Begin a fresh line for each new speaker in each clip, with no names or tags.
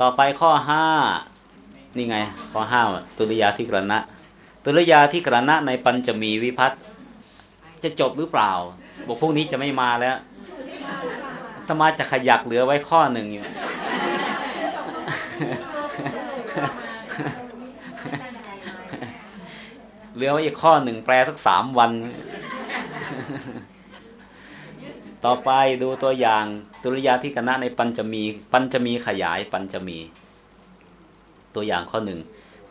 ต่อไปข้อห้านี่ไง ข้อห้าตุริยาที่กรณะ ตุริยาที่กรณะในปัญจมีวิพัตจะจบหรือเปล่า บอกพวกนี้จะไม่มาแล้วธรรมาจะขยักเหลือไว้ข้อหนึ่งอยู่เหลือไว้อีกข้อหนึ่งแปลสักสามวัน ต่อไปดูตัวอย่างตุริยาที่คณะในปัญจมี ปัญจมีขยายปัญจมี ตัวอย่างข้อหนึ่ง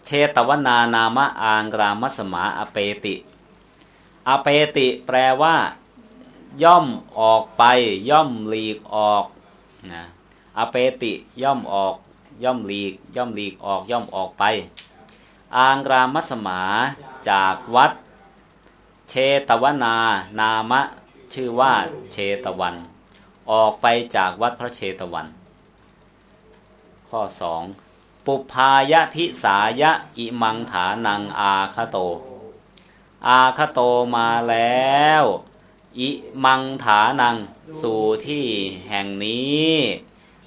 เชตวนานามะอางรามสมาอเปติ อเปติแปลว่า ย่อมออกไป ย่อมหลีกออกนะอเปติย่อมออก ย่อมหลีก ย่อมหลีกออก ย่อมออกไป อางรามสมาจากวัด เชตวนา นามะ ชื่อว่าเชตวัน ออกไปจากวัดพระเชตวัน ข้อสองปุพายะทิสายะอิมังฐานังอาคโต อาคโตมาแล้ว อิมังฐานัง สู่ที่แห่งนี้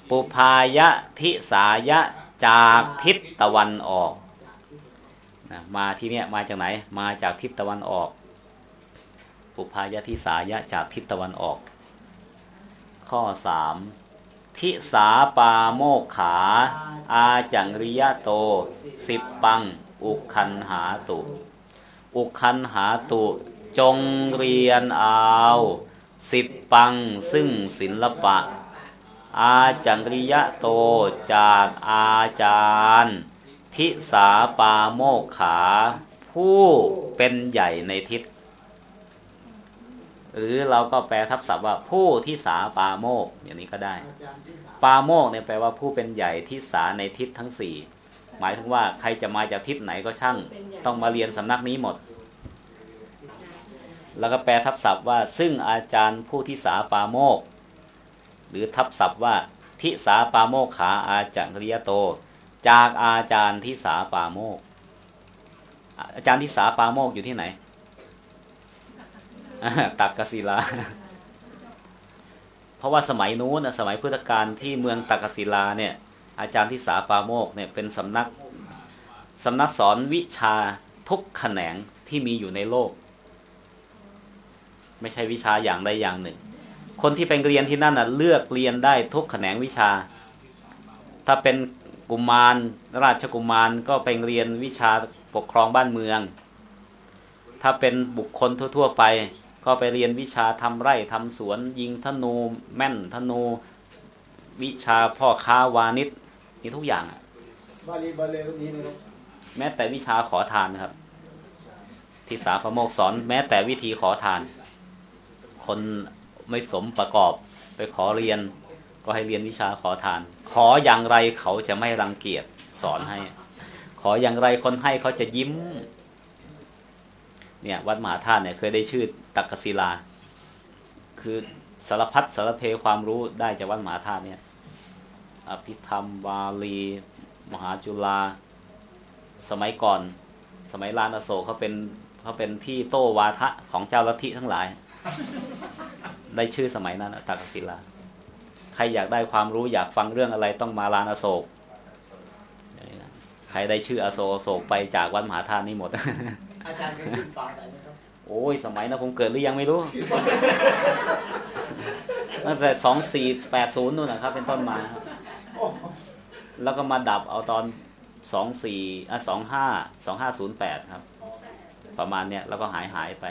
ปุพายะทิสายะจากทิศตะวันออกนะมาที่เนี้ยมาจากไหน มาจากทิศตะวันออก ปุพายะทิสายะจากทิศตะวันออก ข้อสามทิสาปาโมกขา อาจังริยโต สิบปัง อุคันหาตุ อุคันหาตุ จงเรียนเอาสิบปังซึ่งศิลปะ อาจังริยโตจากอาจารย์ ทิสาปาโมกขา ผู้เป็นใหญ่ในทิศ หรือเราก็แปลทับศัพท์ว่าผู้ที่สาปาโมกอย่างนี้ก็ได้ ปาโมกเนี่ยแปลว่าผู้เป็นใหญ่ที่สาในทิศทั้งสี่หมายถึงว่าใครจะมาจากทิศไหนก็ช่าง ต้องมาเรียนสำนักนี้หมด แล้วก็แปลทับศัพท์ว่า ซึ่งอาจารย์ผู้ที่สาปาโมก หรือทับศัพท์ว่าทิสาปาโมกขาอาจังริยโต จากอาจารย์ทิสาปาโมก อาจารย์ทิสาปาโมกอยู่ที่ไหน ตักกศิลา เพราะว่าสมัยนู้นสมัยพุทธกาลที่เมืองตักกศิลาเนี่ย อาจารย์ทิสาปาโมกเนี่ยเป็นสำนักสำนักสอนวิชาทุกแขนงที่มีอยู่ในโลก ไม่ใช่วิชาอย่างใดอย่างหนึ่ง คนที่ไปเรียนที่นั่นน่ะเลือกเรียนได้ทุกแขนงวิชา ถ้าเป็นกุมารราชกุมารก็ไปเรียนวิชาปกครองบ้านเมือง ถ้าเป็นบุคคลทั่ว ๆ ไป ก็ไปเรียนวิชาทำไร่ทำสวนยิงธนูแม่นธนู วิชาพ่อค้าวานิชมีทุกอย่างอะ
บาลีบาลีก็มีนะครับ
แม้แต่วิชาขอทานนะครับ ที่สาพระโมกข์สอน แม้แต่วิธีขอทาน คนไม่สมประกอบ ไปขอเรียน ก็ให้เรียนวิชาขอทาน ขออย่างไรเขาจะไม่รังเกียจสอนให้ ขออย่างไรคนให้เขาจะยิ้ม เนี่ย วัดมหาธาตุเนี่ยเคยได้ชื่อตักกศิลา คือสารพัดสารเพความรู้ได้จากวัดมหาธาตุเนี่ย อภิธรรมบาลี มหาจุฬาสมัยก่อน สมัยลานอโศกเขาเป็นเขาเป็นที่โต้วาทะของเจ้าลัทธิทั้งหลาย ได้ชื่อสมัยนั้นตักกศิลา ใครอยากได้ความรู้อยากฟังเรื่องอะไรต้องมาลานอโศกใครได้ชื่ออโศกอโศกไปจากวัดมหาธาตุนี่หมด
อาจารย์เคยขึ้นป่าใสไหมครับ
โอ้ย สมัยนะผมเกิดหรือยังไม่รู้ตั้งแต่สองสี่แปดศูนย์นู่นนะครับ เป็นต้นมาครับแล้วก็มาดับเอาตอนสองสี่อะสองห้าสองห้าศูนย์แปดครับ ประมาณเนี้ยแล้วก็หายหายไป